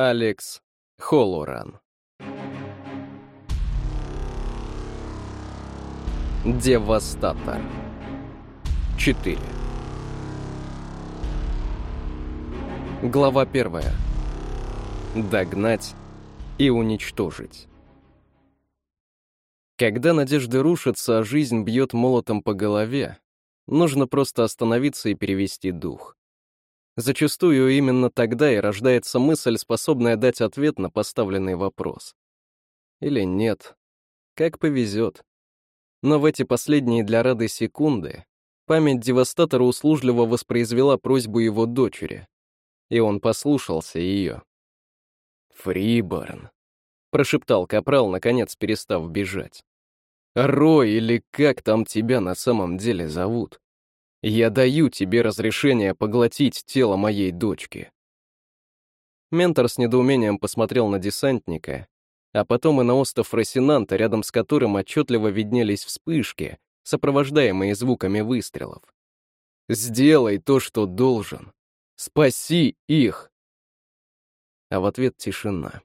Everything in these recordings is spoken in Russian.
Алекс Холлоран Девастатор 4 Глава первая. Догнать и уничтожить. Когда надежды рушатся, а жизнь бьет молотом по голове, нужно просто остановиться и перевести дух. Зачастую именно тогда и рождается мысль, способная дать ответ на поставленный вопрос. Или нет. Как повезет. Но в эти последние для Рады секунды память девастатора услужливо воспроизвела просьбу его дочери, и он послушался ее. «Фриборн», — прошептал Капрал, наконец перестав бежать. «Рой или как там тебя на самом деле зовут?» Я даю тебе разрешение поглотить тело моей дочки. Ментор с недоумением посмотрел на десантника, а потом и на остов Росинанта, рядом с которым отчетливо виднелись вспышки, сопровождаемые звуками выстрелов. «Сделай то, что должен. Спаси их!» А в ответ тишина.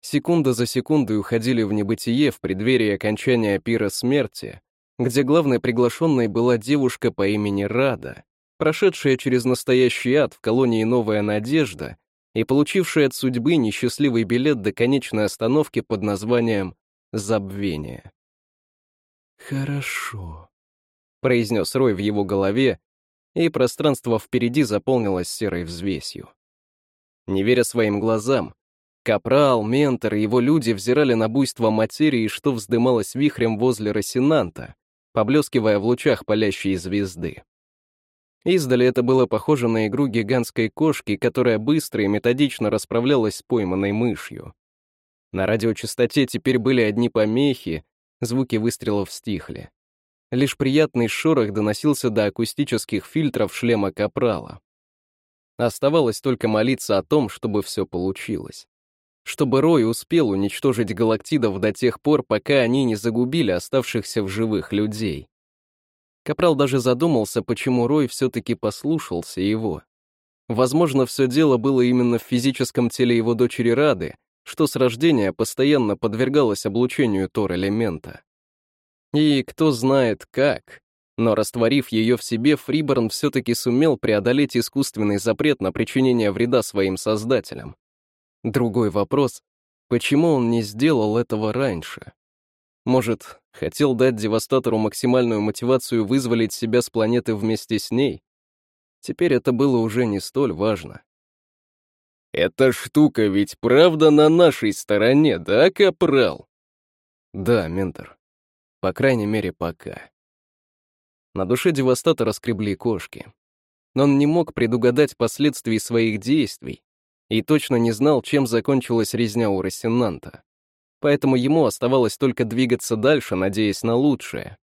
Секунда за секундой уходили в небытие в преддверии окончания пира смерти, где главной приглашенной была девушка по имени Рада, прошедшая через настоящий ад в колонии «Новая надежда» и получившая от судьбы несчастливый билет до конечной остановки под названием «Забвение». «Хорошо», — произнес Рой в его голове, и пространство впереди заполнилось серой взвесью. Не веря своим глазам, Капрал, Ментор и его люди взирали на буйство материи, что вздымалось вихрем возле Росинанта, поблескивая в лучах палящей звезды. Издали это было похоже на игру гигантской кошки, которая быстро и методично расправлялась с пойманной мышью. На радиочастоте теперь были одни помехи, звуки выстрелов стихли. Лишь приятный шорох доносился до акустических фильтров шлема Капрала. Оставалось только молиться о том, чтобы все получилось чтобы Рой успел уничтожить галактидов до тех пор, пока они не загубили оставшихся в живых людей. Капрал даже задумался, почему Рой все-таки послушался его. Возможно, все дело было именно в физическом теле его дочери Рады, что с рождения постоянно подвергалось облучению Тор-элемента. И кто знает как, но растворив ее в себе, Фриборн все-таки сумел преодолеть искусственный запрет на причинение вреда своим создателям. Другой вопрос, почему он не сделал этого раньше? Может, хотел дать Девастатору максимальную мотивацию вызволить себя с планеты вместе с ней? Теперь это было уже не столь важно. «Эта штука ведь правда на нашей стороне, да, Капрал?» «Да, ментор. По крайней мере, пока». На душе Девастатора скребли кошки. Но он не мог предугадать последствий своих действий, и точно не знал, чем закончилась резня у Рассенанта. Поэтому ему оставалось только двигаться дальше, надеясь на лучшее.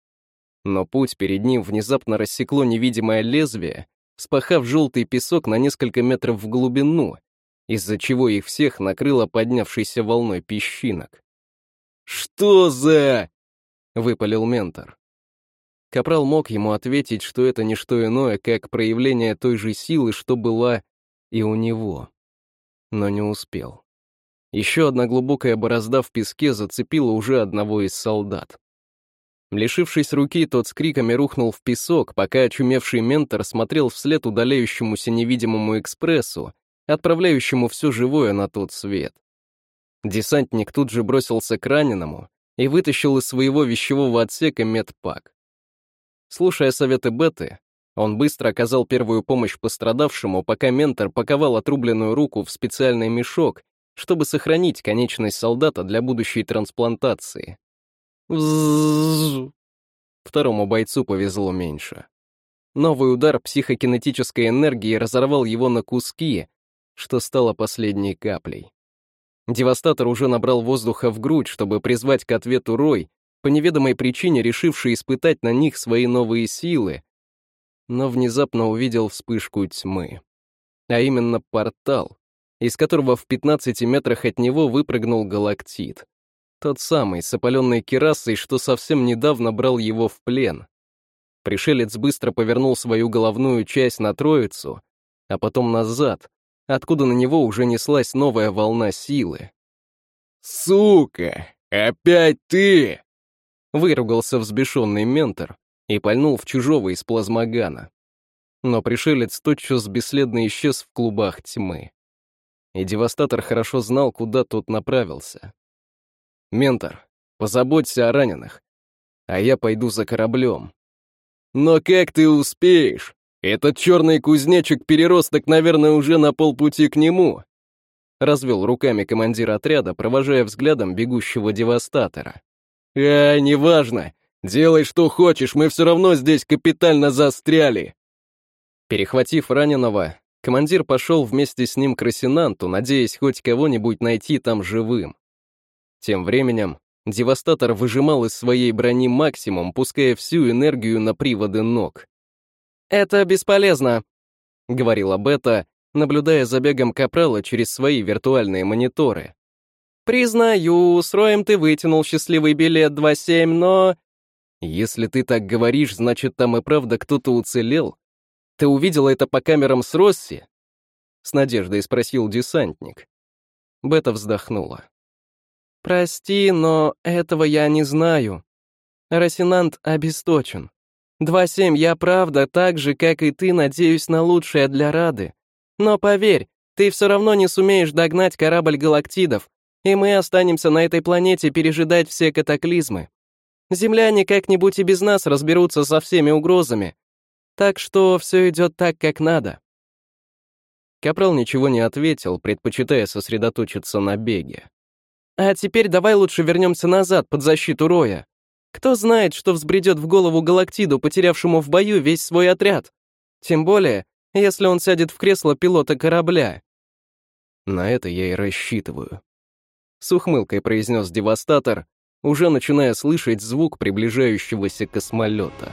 Но путь перед ним внезапно рассекло невидимое лезвие, спахав желтый песок на несколько метров в глубину, из-за чего их всех накрыло поднявшейся волной песчинок. «Что за...» — выпалил ментор. Капрал мог ему ответить, что это не что иное, как проявление той же силы, что была и у него но не успел. Еще одна глубокая борозда в песке зацепила уже одного из солдат. Лишившись руки, тот с криками рухнул в песок, пока очумевший ментор смотрел вслед удаляющемуся невидимому экспрессу, отправляющему все живое на тот свет. Десантник тут же бросился к раненому и вытащил из своего вещевого отсека медпак. Слушая советы Беты, он быстро оказал первую помощь пострадавшему, пока ментор паковал отрубленную руку в специальный мешок, чтобы сохранить конечность солдата для будущей трансплантации. Вззззз. Второму бойцу повезло меньше. Новый удар психокинетической энергии разорвал его на куски, что стало последней каплей. Девастатор уже набрал воздуха в грудь, чтобы призвать к ответу Рой, по неведомой причине решивший испытать на них свои новые силы, но внезапно увидел вспышку тьмы. А именно портал, из которого в 15 метрах от него выпрыгнул галактит. Тот самый, с опаленной керасой, что совсем недавно брал его в плен. Пришелец быстро повернул свою головную часть на троицу, а потом назад, откуда на него уже неслась новая волна силы. «Сука! Опять ты!» Выругался взбешенный ментор и пальнул в чужого из плазмогана. Но пришелец тотчас бесследно исчез в клубах тьмы. И девастатор хорошо знал, куда тот направился. «Ментор, позаботься о раненых, а я пойду за кораблем». «Но как ты успеешь? Этот черный кузнечик-переросток, наверное, уже на полпути к нему», развел руками командир отряда, провожая взглядом бегущего девастатора. «А, неважно. Делай, что хочешь, мы все равно здесь капитально застряли». Перехватив раненого, командир пошел вместе с ним к Росинанту, надеясь хоть кого-нибудь найти там живым. Тем временем Девастатор выжимал из своей брони максимум, пуская всю энергию на приводы ног. «Это бесполезно», — говорила Бета, наблюдая за бегом Капрала через свои виртуальные мониторы. «Признаю, с Роем ты вытянул счастливый билет 2.7, но...» «Если ты так говоришь, значит, там и правда кто-то уцелел? Ты увидела это по камерам с Росси?» С надеждой спросил десантник. Бета вздохнула. «Прости, но этого я не знаю. Росинант обесточен. 2.7 я правда так же, как и ты, надеюсь на лучшее для Рады. Но поверь, ты все равно не сумеешь догнать корабль галактидов, и мы останемся на этой планете пережидать все катаклизмы. Земляне как-нибудь и без нас разберутся со всеми угрозами. Так что все идет так, как надо». Капрал ничего не ответил, предпочитая сосредоточиться на беге. А теперь давай лучше вернемся назад, под защиту Роя. Кто знает, что взбредет в голову Галактиду, потерявшему в бою весь свой отряд. Тем более, если он сядет в кресло пилота корабля. На это я и рассчитываю. С ухмылкой произнес Девастатор, уже начиная слышать звук приближающегося космолета.